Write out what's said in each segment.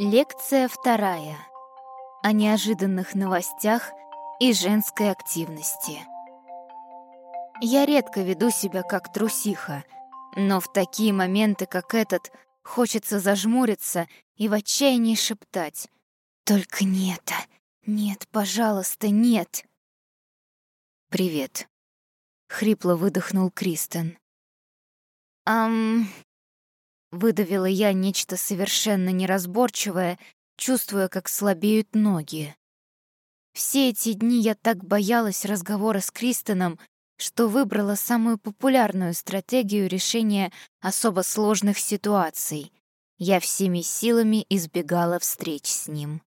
Лекция вторая. О неожиданных новостях и женской активности. Я редко веду себя как трусиха, но в такие моменты, как этот, хочется зажмуриться и в отчаянии шептать «Только не это! Нет, пожалуйста, нет!» «Привет», — хрипло выдохнул Кристен. «Ам...» Выдавила я нечто совершенно неразборчивое, чувствуя, как слабеют ноги. Все эти дни я так боялась разговора с Кристоном, что выбрала самую популярную стратегию решения особо сложных ситуаций. Я всеми силами избегала встреч с ним.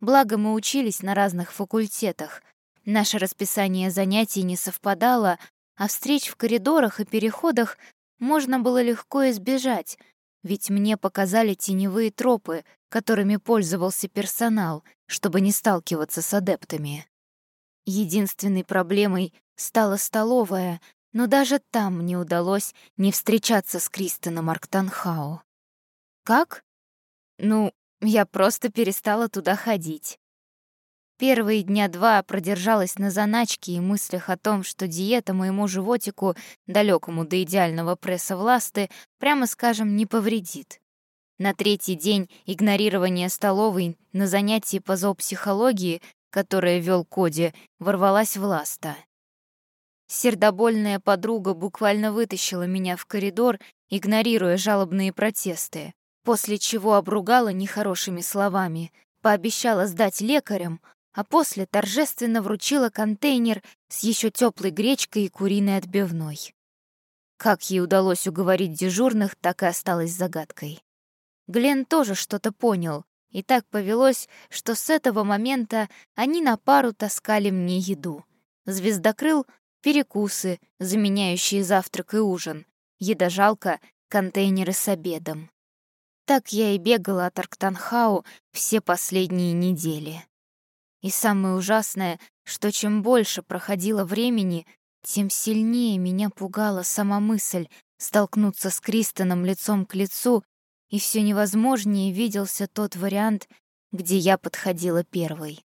Благо мы учились на разных факультетах. Наше расписание занятий не совпадало, а встреч в коридорах и переходах можно было легко избежать, ведь мне показали теневые тропы, которыми пользовался персонал, чтобы не сталкиваться с адептами. Единственной проблемой стала столовая, но даже там мне удалось не встречаться с Кристеном Арктанхау. Как? Ну, я просто перестала туда ходить. Первые дня два продержалась на заначке и мыслях о том, что диета моему животику, далекому до идеального пресса власты, прямо скажем, не повредит. На третий день игнорирование столовой на занятии по зоопсихологии, которое вел Коди, ворвалась в ласта. Сердобольная подруга буквально вытащила меня в коридор, игнорируя жалобные протесты, после чего обругала нехорошими словами, пообещала сдать лекарям, а после торжественно вручила контейнер с еще теплой гречкой и куриной отбивной. Как ей удалось уговорить дежурных, так и осталось загадкой. Глен тоже что-то понял, и так повелось, что с этого момента они на пару таскали мне еду. Звездокрыл — перекусы, заменяющие завтрак и ужин, едожалка — контейнеры с обедом. Так я и бегала от Арктанхау все последние недели. И самое ужасное, что чем больше проходило времени, тем сильнее меня пугала сама мысль столкнуться с Кристоном лицом к лицу, и все невозможнее виделся тот вариант, где я подходила первой.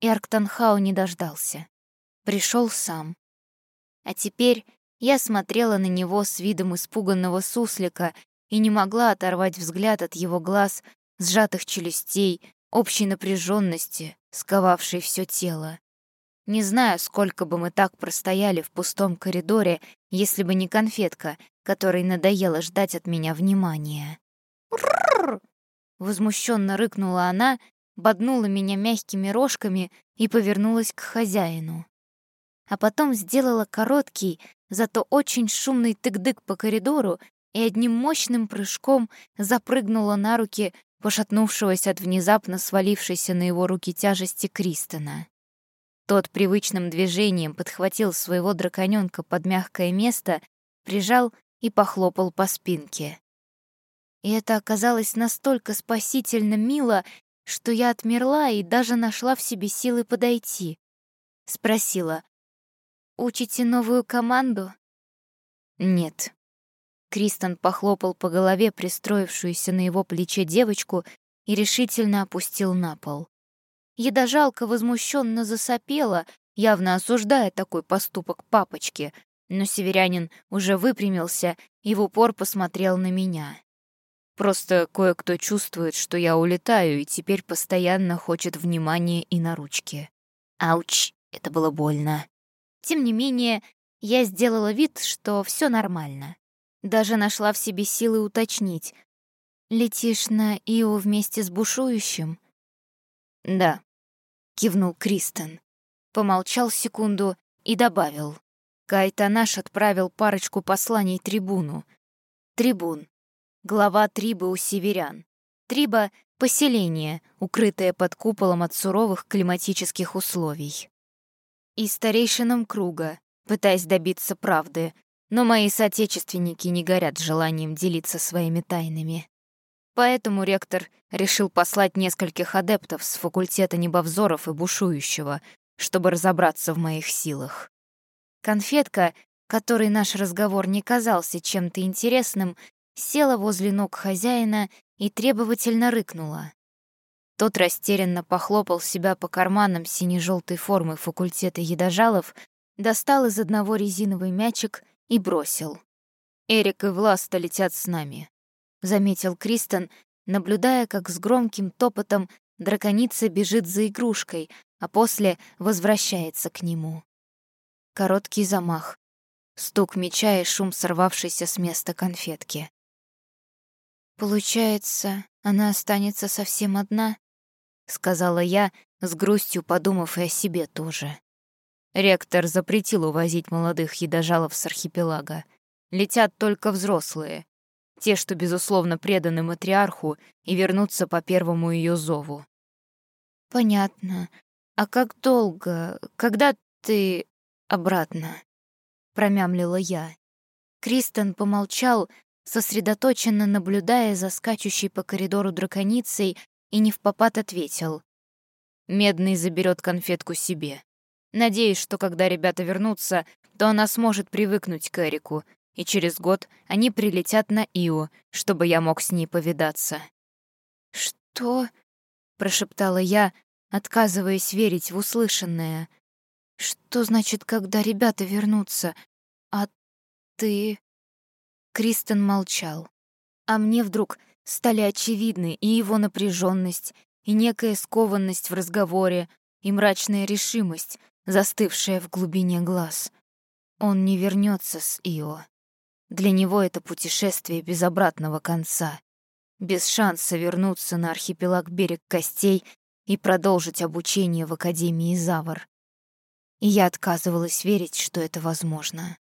И Арктанхау не дождался. Пришел сам. А теперь я смотрела на него с видом испуганного суслика и не могла оторвать взгляд от его глаз, сжатых челюстей, общей напряженности, сковавшей все тело. Не знаю, сколько бы мы так простояли в пустом коридоре, если бы не конфетка, которой надоело ждать от меня внимания. Возмущенно рыкнула она, боднула меня мягкими рожками и повернулась к хозяину. А потом сделала короткий, зато очень шумный тык-дык по коридору и одним мощным прыжком запрыгнула на руки пошатнувшегося от внезапно свалившейся на его руки тяжести Кристона. Тот привычным движением подхватил своего драконёнка под мягкое место, прижал и похлопал по спинке. И это оказалось настолько спасительно мило, что я отмерла и даже нашла в себе силы подойти. Спросила, «Учите новую команду?» «Нет», Кристен похлопал по голове пристроившуюся на его плече девочку и решительно опустил на пол. Едожалка возмущенно засопела, явно осуждая такой поступок папочки, но северянин уже выпрямился и в упор посмотрел на меня. Просто кое-кто чувствует, что я улетаю, и теперь постоянно хочет внимания и на ручки. Ауч, это было больно. Тем не менее, я сделала вид, что все нормально. Даже нашла в себе силы уточнить. «Летишь на Ио вместе с бушующим?» «Да», — кивнул Кристен. Помолчал секунду и добавил. Кайтанаш отправил парочку посланий трибуну. Трибун. Глава трибы у северян. Триба — поселение, укрытое под куполом от суровых климатических условий. И старейшинам круга, пытаясь добиться правды, но мои соотечественники не горят желанием делиться своими тайнами. Поэтому ректор решил послать нескольких адептов с факультета небовзоров и бушующего, чтобы разобраться в моих силах. Конфетка, которой наш разговор не казался чем-то интересным, села возле ног хозяина и требовательно рыкнула. Тот растерянно похлопал себя по карманам сине-желтой формы факультета едожалов, достал из одного резиновый мячик и бросил. «Эрик и Власта летят с нами», — заметил Кристен, наблюдая, как с громким топотом драконица бежит за игрушкой, а после возвращается к нему. Короткий замах, стук меча и шум сорвавшейся с места конфетки. «Получается, она останется совсем одна?» — сказала я, с грустью подумав и о себе тоже. Ректор запретил увозить молодых едожалов с архипелага. Летят только взрослые, те, что, безусловно, преданы матриарху и вернутся по первому ее зову. «Понятно. А как долго? Когда ты обратно?» — промямлила я. Кристен помолчал, сосредоточенно наблюдая за скачущей по коридору драконицей, и не в попад ответил. «Медный заберет конфетку себе. Надеюсь, что когда ребята вернутся, то она сможет привыкнуть к Эрику, и через год они прилетят на Ио, чтобы я мог с ней повидаться». «Что?» — прошептала я, отказываясь верить в услышанное. «Что значит, когда ребята вернутся? А ты...» Кристен молчал. А мне вдруг стали очевидны и его напряженность, и некая скованность в разговоре, и мрачная решимость, застывшая в глубине глаз. Он не вернется с Ио. Для него это путешествие без обратного конца, без шанса вернуться на архипелаг Берег Костей и продолжить обучение в Академии Завар. И я отказывалась верить, что это возможно.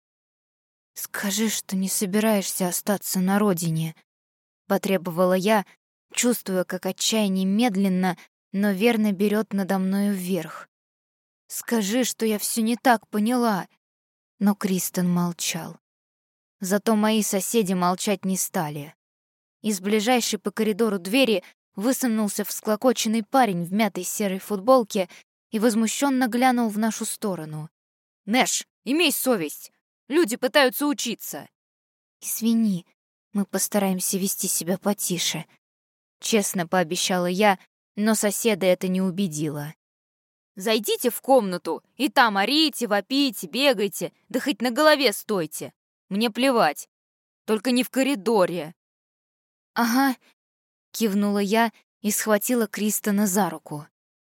«Скажи, что не собираешься остаться на родине», — потребовала я, чувствуя, как отчаяние медленно, но верно берет надо мною вверх. «Скажи, что я все не так поняла». Но Кристен молчал. Зато мои соседи молчать не стали. Из ближайшей по коридору двери высунулся всклокоченный парень в мятой серой футболке и возмущенно глянул в нашу сторону. «Нэш, имей совесть! Люди пытаются учиться!» «Извини, мы постараемся вести себя потише», — честно пообещала я, но соседа это не убедило. «Зайдите в комнату, и там орите, вопите, бегайте, да хоть на голове стойте. Мне плевать. Только не в коридоре». «Ага», — кивнула я и схватила Кристона за руку.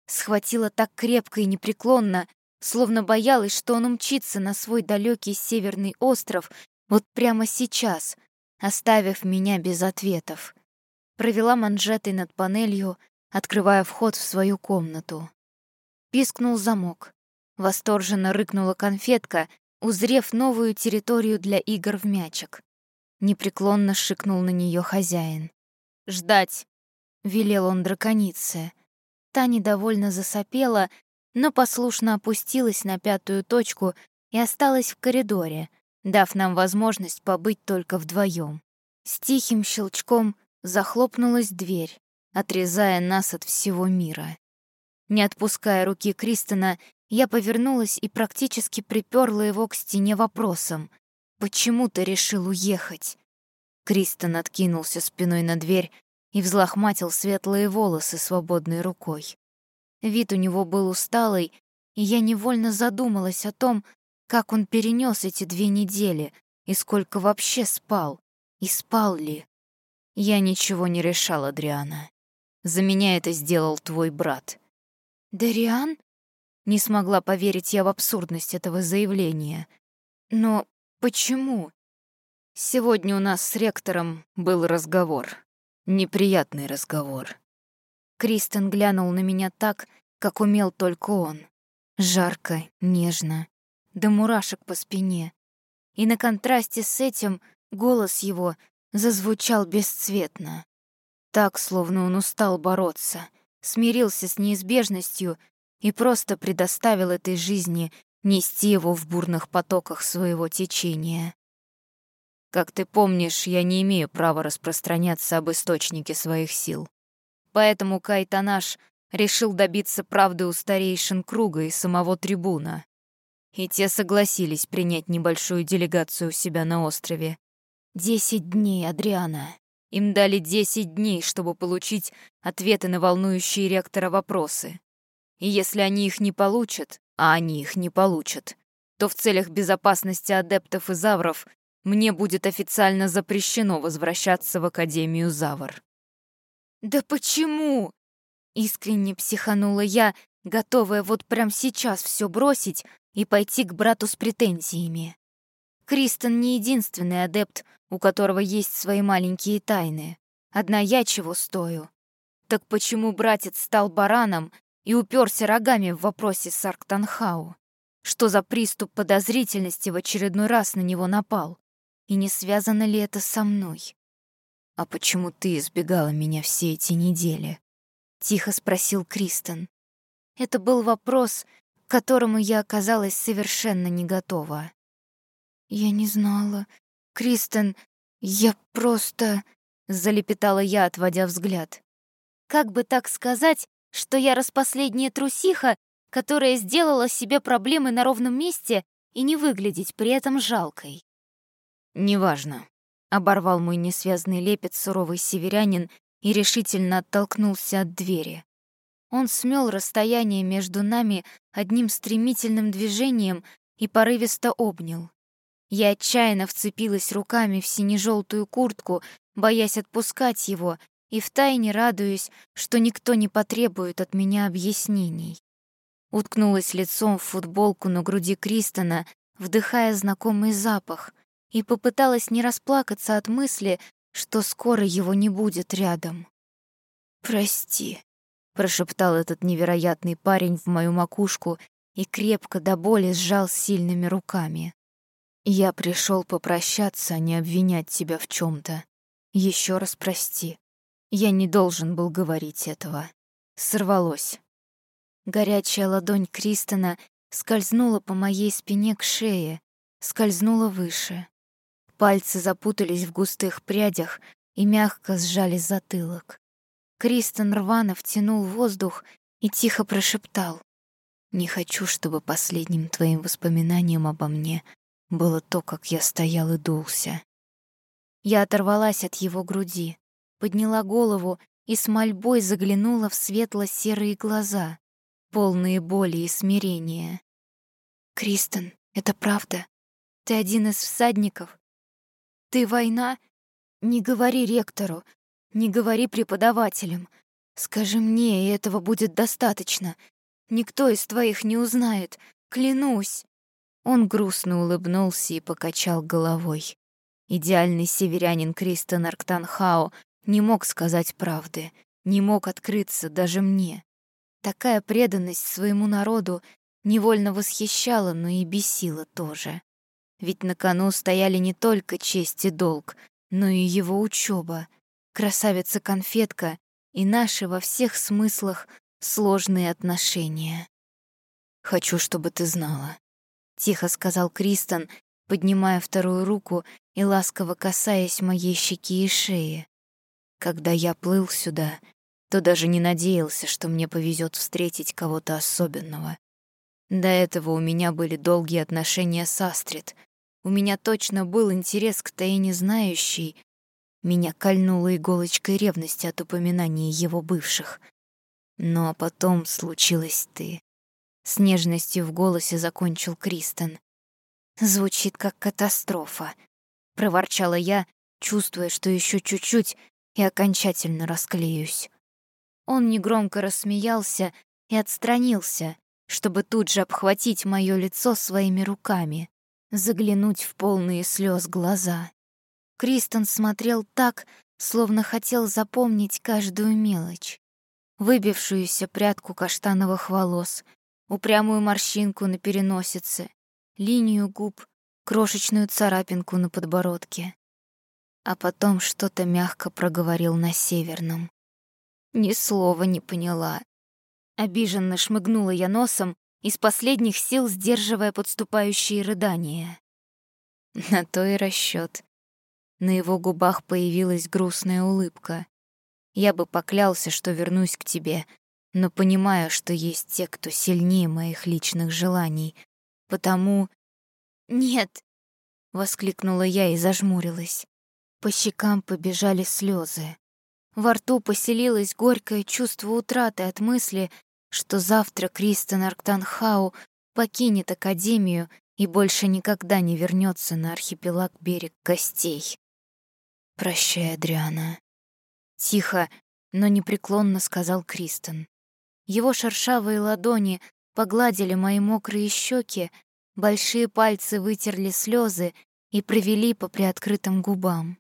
Схватила так крепко и непреклонно, словно боялась, что он умчится на свой далекий северный остров вот прямо сейчас, оставив меня без ответов. Провела манжетой над панелью, открывая вход в свою комнату. Пискнул замок. Восторженно рыкнула конфетка, узрев новую территорию для игр в мячик. Непреклонно шикнул на нее хозяин. «Ждать!» — велел он драконице. Та недовольно засопела, но послушно опустилась на пятую точку и осталась в коридоре, дав нам возможность побыть только вдвоем. С тихим щелчком захлопнулась дверь, отрезая нас от всего мира. Не отпуская руки Кристона, я повернулась и практически приперла его к стене вопросом. «Почему ты решил уехать?» Кристон откинулся спиной на дверь и взлохматил светлые волосы свободной рукой. Вид у него был усталый, и я невольно задумалась о том, как он перенес эти две недели и сколько вообще спал, и спал ли. Я ничего не решал, Адриана. За меня это сделал твой брат. Дариан? Не смогла поверить я в абсурдность этого заявления. Но почему? Сегодня у нас с ректором был разговор. Неприятный разговор. Кристен глянул на меня так, как умел только он. Жарко, нежно, до мурашек по спине. И на контрасте с этим голос его зазвучал бесцветно. Так, словно он устал бороться, смирился с неизбежностью и просто предоставил этой жизни нести его в бурных потоках своего течения. Как ты помнишь, я не имею права распространяться об источнике своих сил. Поэтому Кайтанаш решил добиться правды у старейшин круга и самого трибуна. И те согласились принять небольшую делегацию у себя на острове. «Десять дней, Адриана», Им дали 10 дней, чтобы получить ответы на волнующие ректора вопросы. И если они их не получат, а они их не получат, то в целях безопасности адептов и завров мне будет официально запрещено возвращаться в Академию Завр. «Да почему?» — искренне психанула я, готовая вот прямо сейчас все бросить и пойти к брату с претензиями. Кристен не единственный адепт, у которого есть свои маленькие тайны. Одна я чего стою. Так почему братец стал бараном и уперся рогами в вопросе с Арктанхау? Что за приступ подозрительности в очередной раз на него напал? И не связано ли это со мной? «А почему ты избегала меня все эти недели?» — тихо спросил Кристен. Это был вопрос, к которому я оказалась совершенно не готова. «Я не знала. Кристен, я просто...» — залепетала я, отводя взгляд. «Как бы так сказать, что я распоследняя трусиха, которая сделала себе проблемы на ровном месте и не выглядеть при этом жалкой?» «Неважно», — оборвал мой несвязный лепет суровый северянин и решительно оттолкнулся от двери. Он смел расстояние между нами одним стремительным движением и порывисто обнял. Я отчаянно вцепилась руками в сине-желтую куртку, боясь отпускать его, и втайне радуюсь, что никто не потребует от меня объяснений. Уткнулась лицом в футболку на груди Кристона, вдыхая знакомый запах, и попыталась не расплакаться от мысли, что скоро его не будет рядом. «Прости», — прошептал этот невероятный парень в мою макушку и крепко до боли сжал сильными руками. Я пришел попрощаться, а не обвинять тебя в чем то Еще раз прости. Я не должен был говорить этого. Сорвалось. Горячая ладонь Кристона скользнула по моей спине к шее, скользнула выше. Пальцы запутались в густых прядях и мягко сжали затылок. Кристон рвано втянул воздух и тихо прошептал. «Не хочу, чтобы последним твоим воспоминанием обо мне было то, как я стоял и дулся. Я оторвалась от его груди, подняла голову и с мольбой заглянула в светло-серые глаза, полные боли и смирения. «Кристен, это правда? Ты один из всадников? Ты война? Не говори ректору, не говори преподавателям. Скажи мне, и этого будет достаточно. Никто из твоих не узнает, клянусь». Он грустно улыбнулся и покачал головой. Идеальный северянин Кристен Арктанхау не мог сказать правды, не мог открыться даже мне. Такая преданность своему народу невольно восхищала, но и бесила тоже. Ведь на кону стояли не только честь и долг, но и его учеба, красавица-конфетка и наши во всех смыслах сложные отношения. «Хочу, чтобы ты знала», тихо сказал Кристен, поднимая вторую руку и ласково касаясь моей щеки и шеи. Когда я плыл сюда, то даже не надеялся, что мне повезет встретить кого-то особенного. До этого у меня были долгие отношения с Астрид. У меня точно был интерес к Таине знающей. Меня кольнула иголочкой ревности от упоминания его бывших. Ну а потом случилась ты. С нежностью в голосе закончил Кристен. «Звучит как катастрофа», — проворчала я, чувствуя, что еще чуть-чуть и окончательно расклеюсь. Он негромко рассмеялся и отстранился, чтобы тут же обхватить моё лицо своими руками, заглянуть в полные слез глаза. Кристен смотрел так, словно хотел запомнить каждую мелочь. Выбившуюся прядку каштановых волос — упрямую морщинку на переносице, линию губ, крошечную царапинку на подбородке. А потом что-то мягко проговорил на северном. Ни слова не поняла. Обиженно шмыгнула я носом, из последних сил сдерживая подступающие рыдания. На то и расчёт. На его губах появилась грустная улыбка. Я бы поклялся, что вернусь к тебе, но понимаю, что есть те, кто сильнее моих личных желаний. Потому... «Нет!» — воскликнула я и зажмурилась. По щекам побежали слезы. Во рту поселилось горькое чувство утраты от мысли, что завтра Кристен Арктанхау покинет Академию и больше никогда не вернется на архипелаг берег гостей. «Прощай, Адриана», — тихо, но непреклонно сказал Кристен. Его шершавые ладони погладили мои мокрые щеки, большие пальцы вытерли слезы и провели по приоткрытым губам.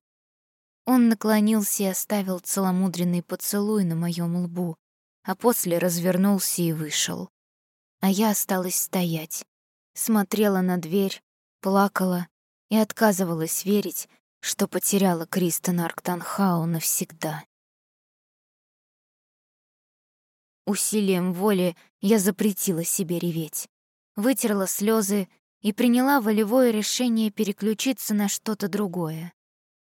Он наклонился и оставил целомудренный поцелуй на моем лбу, а после развернулся и вышел. А я осталась стоять, смотрела на дверь, плакала и отказывалась верить, что потеряла Кристен Арктанхау навсегда. Усилием воли я запретила себе реветь, вытерла слезы и приняла волевое решение переключиться на что-то другое.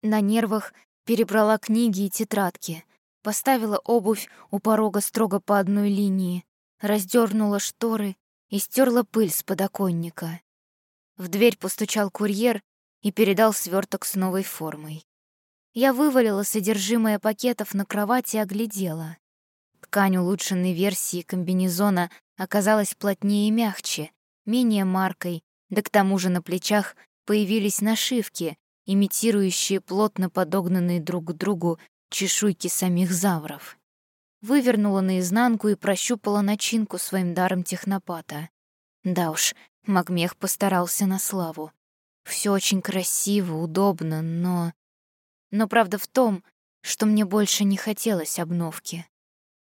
На нервах перебрала книги и тетрадки, поставила обувь у порога строго по одной линии, раздернула шторы и стерла пыль с подоконника. В дверь постучал курьер и передал сверток с новой формой. Я вывалила содержимое пакетов на кровать и оглядела. Ткань улучшенной версии комбинезона оказалась плотнее и мягче, менее маркой, да к тому же на плечах появились нашивки, имитирующие плотно подогнанные друг к другу чешуйки самих завров вывернула наизнанку и прощупала начинку своим даром технопата. Да уж, Магмех постарался на славу. Все очень красиво, удобно, но... Но правда в том, что мне больше не хотелось обновки.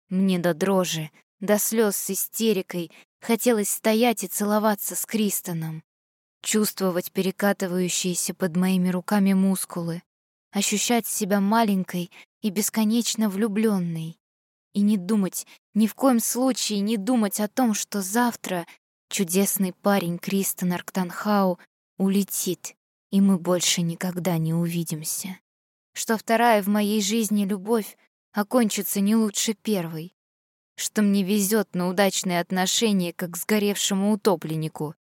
Мне до дрожи, до слез с истерикой хотелось стоять и целоваться с Кристоном, чувствовать перекатывающиеся под моими руками мускулы, ощущать себя маленькой и бесконечно влюбленной. И не думать, ни в коем случае не думать о том, что завтра чудесный парень Кристен Арктанхау улетит, и мы больше никогда не увидимся. Что вторая в моей жизни любовь окончится не лучше первой. Что мне везет на удачные отношения, как сгоревшему утопленнику.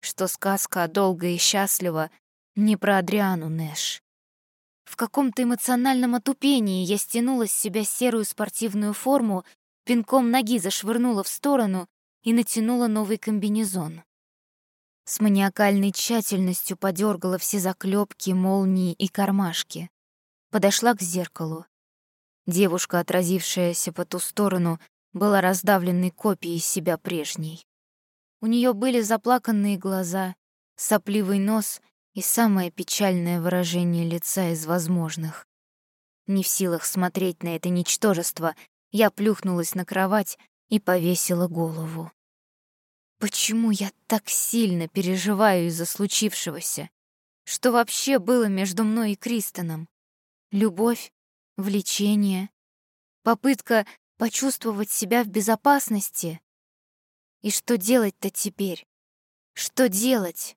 Что сказка долго и счастливо не про Адриану Нэш. В каком-то эмоциональном отупении я стянула с себя серую спортивную форму, пинком ноги зашвырнула в сторону и натянула новый комбинезон. С маниакальной тщательностью подергала все заклепки, молнии и кармашки. Подошла к зеркалу. Девушка, отразившаяся по ту сторону, была раздавленной копией себя прежней. У нее были заплаканные глаза, сопливый нос и самое печальное выражение лица из возможных. Не в силах смотреть на это ничтожество, я плюхнулась на кровать и повесила голову. Почему я так сильно переживаю из-за случившегося? Что вообще было между мной и Кристоном? Любовь? Влечение? Попытка почувствовать себя в безопасности? И что делать-то теперь? Что делать?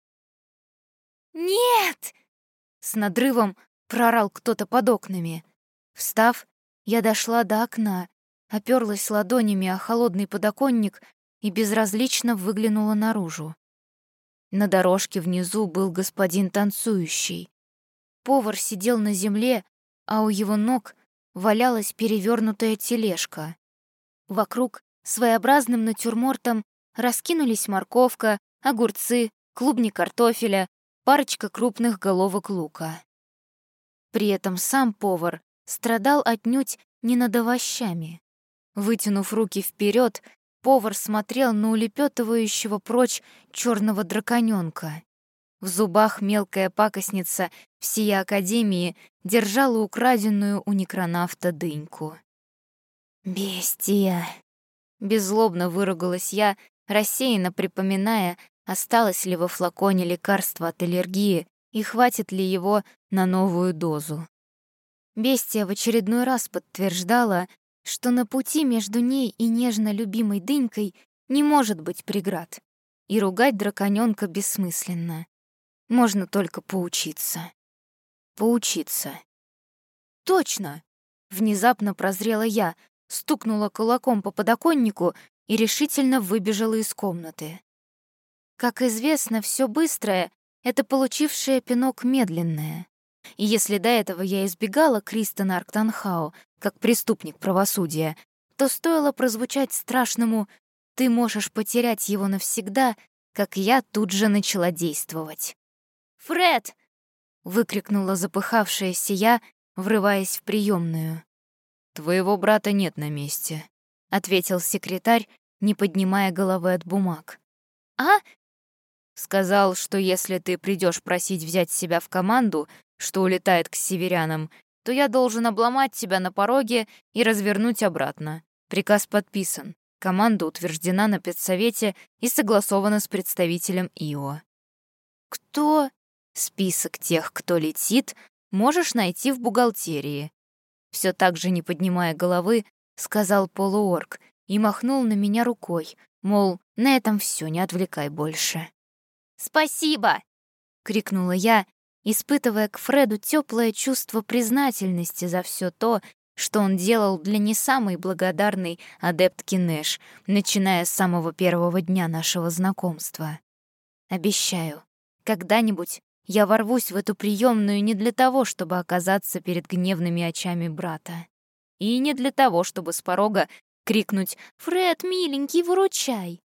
«Нет!» — с надрывом прорал кто-то под окнами. Встав, я дошла до окна, оперлась ладонями о холодный подоконник и безразлично выглянула наружу. На дорожке внизу был господин танцующий. Повар сидел на земле, а у его ног валялась перевернутая тележка. Вокруг своеобразным натюрмортом раскинулись морковка, огурцы, клубни картофеля, парочка крупных головок лука. При этом сам повар страдал отнюдь не над овощами. Вытянув руки вперед, повар смотрел на улепетывающего прочь черного драконёнка. В зубах мелкая пакостница всей Академии держала украденную у некронавта дыньку. «Бестия!» — беззлобно выругалась я, рассеянно припоминая, осталось ли во флаконе лекарство от аллергии и хватит ли его на новую дозу. Бестия в очередной раз подтверждала, что на пути между ней и нежно любимой дынькой не может быть преград, и ругать драконёнка бессмысленно. Можно только поучиться. Поучиться. «Точно!» — внезапно прозрела я, стукнула кулаком по подоконнику и решительно выбежала из комнаты. Как известно, все быстрое — это получившее пинок медленное. И если до этого я избегала Кристона Арктанхау как преступник правосудия, то стоило прозвучать страшному «ты можешь потерять его навсегда», как я тут же начала действовать. «Фред!» — выкрикнула запыхавшаяся я, врываясь в приемную. «Твоего брата нет на месте», — ответил секретарь, не поднимая головы от бумаг. «А?» Сказал, что если ты придешь просить взять себя в команду, что улетает к северянам, то я должен обломать тебя на пороге и развернуть обратно. Приказ подписан. Команда утверждена на педсовете и согласована с представителем ИО. «Кто?» «Список тех, кто летит, можешь найти в бухгалтерии». Все так же, не поднимая головы, сказал полуорг и махнул на меня рукой, мол, на этом все, не отвлекай больше. «Спасибо!» — крикнула я, испытывая к Фреду теплое чувство признательности за все то, что он делал для не самой благодарной адептки Нэш, начиная с самого первого дня нашего знакомства. Обещаю, когда-нибудь я ворвусь в эту приемную не для того, чтобы оказаться перед гневными очами брата. И не для того, чтобы с порога крикнуть «Фред, миленький, выручай!».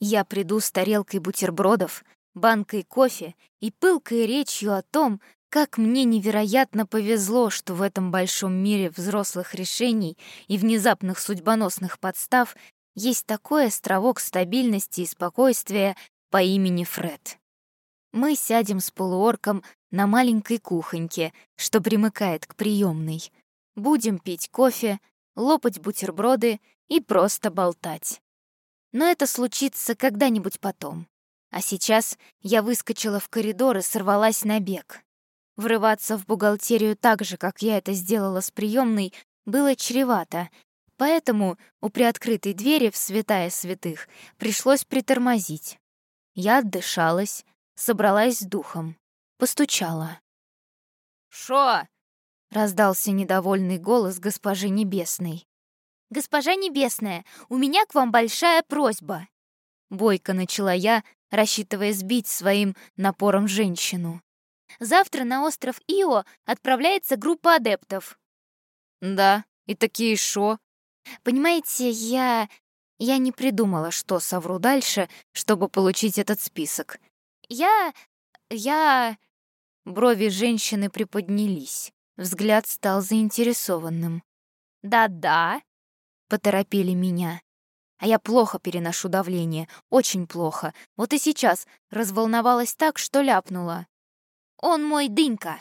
Я приду с тарелкой бутербродов, банкой кофе и пылкой речью о том, как мне невероятно повезло, что в этом большом мире взрослых решений и внезапных судьбоносных подстав есть такой островок стабильности и спокойствия по имени Фред. Мы сядем с полуорком на маленькой кухоньке, что примыкает к приемной. Будем пить кофе, лопать бутерброды и просто болтать. Но это случится когда-нибудь потом. А сейчас я выскочила в коридор и сорвалась на бег. Врываться в бухгалтерию так же, как я это сделала с приемной, было чревато, поэтому у приоткрытой двери в святая святых пришлось притормозить. Я отдышалась, собралась с духом, постучала. «Шо?» — раздался недовольный голос госпожи Небесной. «Госпожа Небесная, у меня к вам большая просьба!» Бойко начала я, рассчитывая сбить своим напором женщину. Завтра на остров Ио отправляется группа адептов». «Да, и такие шо?» «Понимаете, я... я не придумала, что совру дальше, чтобы получить этот список. Я... я...» Брови женщины приподнялись. Взгляд стал заинтересованным. «Да-да», — поторопили меня. А я плохо переношу давление, очень плохо. Вот и сейчас разволновалась так, что ляпнула. Он мой дынька».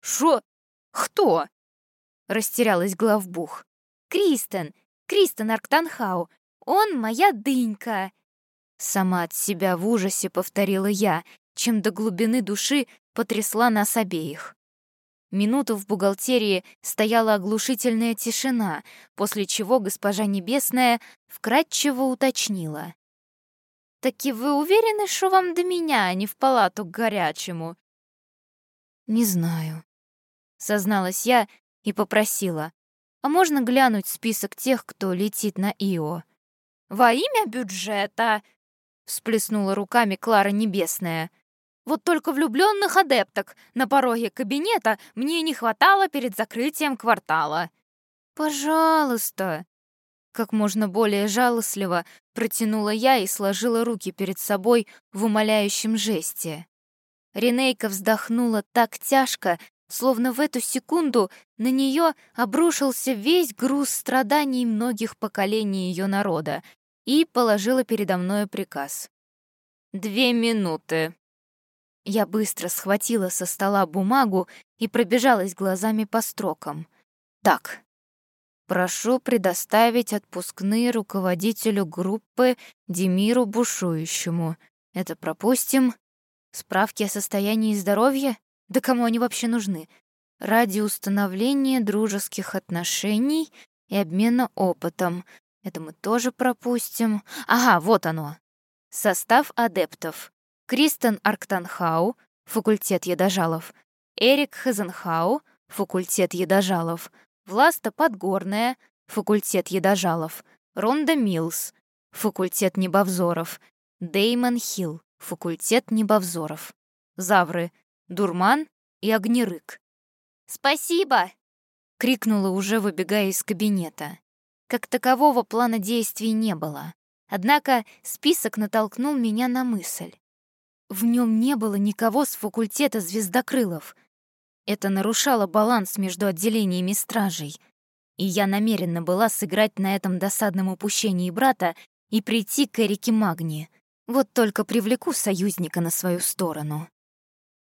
«Шо? Кто?» — растерялась главбух. «Кристен, Кристен Арктанхау, он моя дынька». Сама от себя в ужасе повторила я, чем до глубины души потрясла нас обеих. Минуту в бухгалтерии стояла оглушительная тишина, после чего госпожа Небесная вкратчиво уточнила. «Таки вы уверены, что вам до меня, а не в палату к горячему?» «Не знаю», — созналась я и попросила. «А можно глянуть список тех, кто летит на Ио?» «Во имя бюджета!» — всплеснула руками Клара Небесная. «Вот только влюбленных адепток на пороге кабинета мне не хватало перед закрытием квартала». «Пожалуйста», как можно более жалостливо протянула я и сложила руки перед собой в умоляющем жесте. Ренейка вздохнула так тяжко, словно в эту секунду на нее обрушился весь груз страданий многих поколений ее народа, и положила передо мной приказ. «Две минуты». Я быстро схватила со стола бумагу и пробежалась глазами по строкам. «Так, Прошу предоставить отпускные руководителю группы Демиру Бушующему. Это пропустим. Справки о состоянии здоровья? Да кому они вообще нужны? Ради установления дружеских отношений и обмена опытом. Это мы тоже пропустим. Ага, вот оно. Состав адептов. Кристен Арктанхау, факультет едожалов. Эрик Хазенхау, факультет едожалов. Власта Подгорная, факультет едожалов, Ронда Милс, факультет небовзоров, Деймон Хилл, факультет небовзоров. Завры Дурман, и огнерык. «Спасибо!» — крикнула уже, выбегая из кабинета. Как такового плана действий не было. Однако список натолкнул меня на мысль. В нем не было никого с факультета звездокрылов. Это нарушало баланс между отделениями стражей. И я намерена была сыграть на этом досадном упущении брата и прийти к Эрике Магни. Вот только привлеку союзника на свою сторону.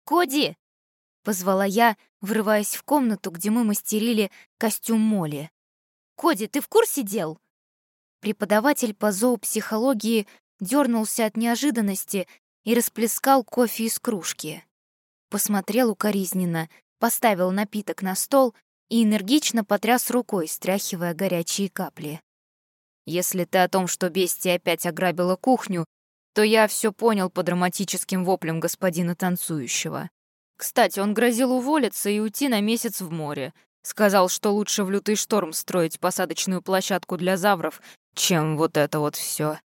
«Коди!» — позвала я, врываясь в комнату, где мы мастерили костюм Моли. «Коди, ты в курсе дел?» Преподаватель по зоопсихологии дернулся от неожиданности и расплескал кофе из кружки. Посмотрел укоризненно, поставил напиток на стол и энергично потряс рукой, стряхивая горячие капли. «Если ты о том, что бестия опять ограбила кухню, то я все понял по драматическим воплям господина танцующего. Кстати, он грозил уволиться и уйти на месяц в море. Сказал, что лучше в лютый шторм строить посадочную площадку для завров, чем вот это вот все.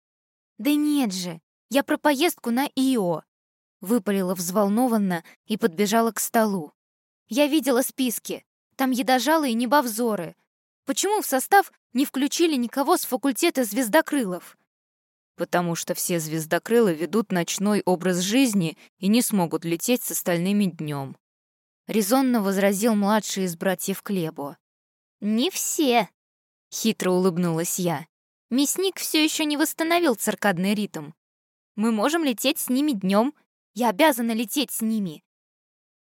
«Да нет же, я про поездку на Ио», — выпалила взволнованно и подбежала к столу. «Я видела списки. Там едожалы и небовзоры. Почему в состав не включили никого с факультета звездокрылов?» потому что все звездокрылы ведут ночной образ жизни и не смогут лететь с остальными днем. Резонно возразил младший из братьев Клебо. «Не все», — хитро улыбнулась я. «Мясник все еще не восстановил циркадный ритм. Мы можем лететь с ними днем. Я обязана лететь с ними».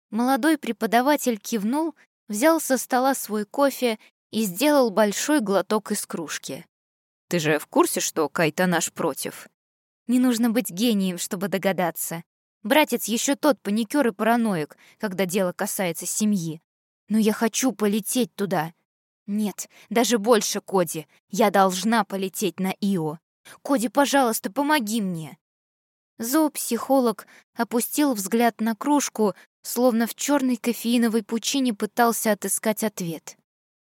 Молодой преподаватель кивнул, взял со стола свой кофе и сделал большой глоток из кружки. Ты же в курсе, что Кайта наш против? Не нужно быть гением, чтобы догадаться. Братец еще тот паникер и параноик, когда дело касается семьи. Но я хочу полететь туда. Нет, даже больше, Коди. Я должна полететь на Ио. Коди, пожалуйста, помоги мне. Зоопсихолог опустил взгляд на кружку, словно в черной кофеиновой пучине пытался отыскать ответ.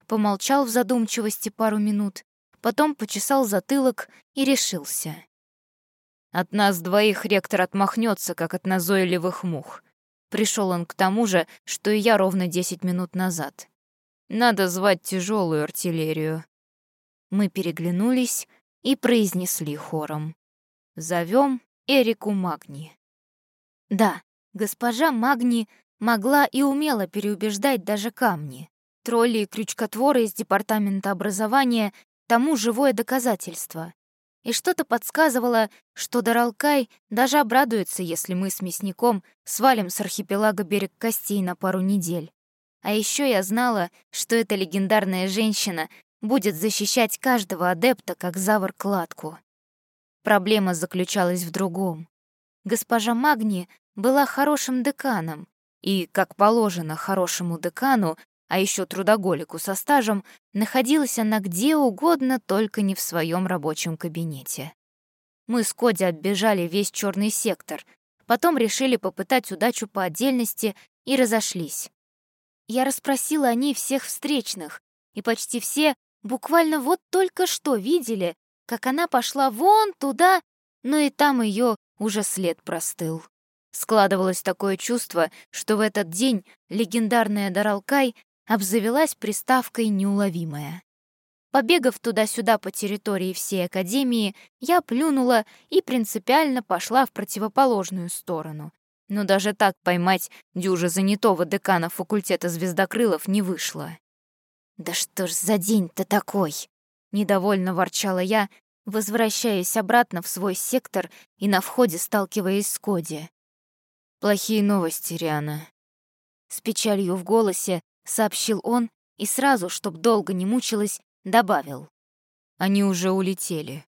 Помолчал в задумчивости пару минут, потом почесал затылок и решился. «От нас двоих ректор отмахнется, как от назойливых мух». Пришел он к тому же, что и я ровно десять минут назад. «Надо звать тяжелую артиллерию». Мы переглянулись и произнесли хором. «Зовем Эрику Магни». Да, госпожа Магни могла и умела переубеждать даже камни. Тролли и крючкотворы из департамента образования тому живое доказательство. И что-то подсказывало, что Даралкай даже обрадуется, если мы с мясником свалим с архипелага берег костей на пару недель. А еще я знала, что эта легендарная женщина будет защищать каждого адепта, как завар кладку. Проблема заключалась в другом. Госпожа Магни была хорошим деканом, и, как положено хорошему декану, а еще трудоголику со стажем, находилась она где угодно, только не в своем рабочем кабинете. Мы с Коди оббежали весь черный сектор, потом решили попытать удачу по отдельности и разошлись. Я расспросила о ней всех встречных, и почти все буквально вот только что видели, как она пошла вон туда, но и там ее уже след простыл. Складывалось такое чувство, что в этот день легендарная Даралкай обзавелась приставкой «неуловимая». Побегав туда-сюда по территории всей Академии, я плюнула и принципиально пошла в противоположную сторону. Но даже так поймать дюжа занятого декана факультета звездокрылов не вышло. «Да что ж за день-то такой?» — недовольно ворчала я, возвращаясь обратно в свой сектор и на входе сталкиваясь с Коди. «Плохие новости, Риана». С печалью в голосе — сообщил он и сразу, чтоб долго не мучилась, добавил. Они уже улетели.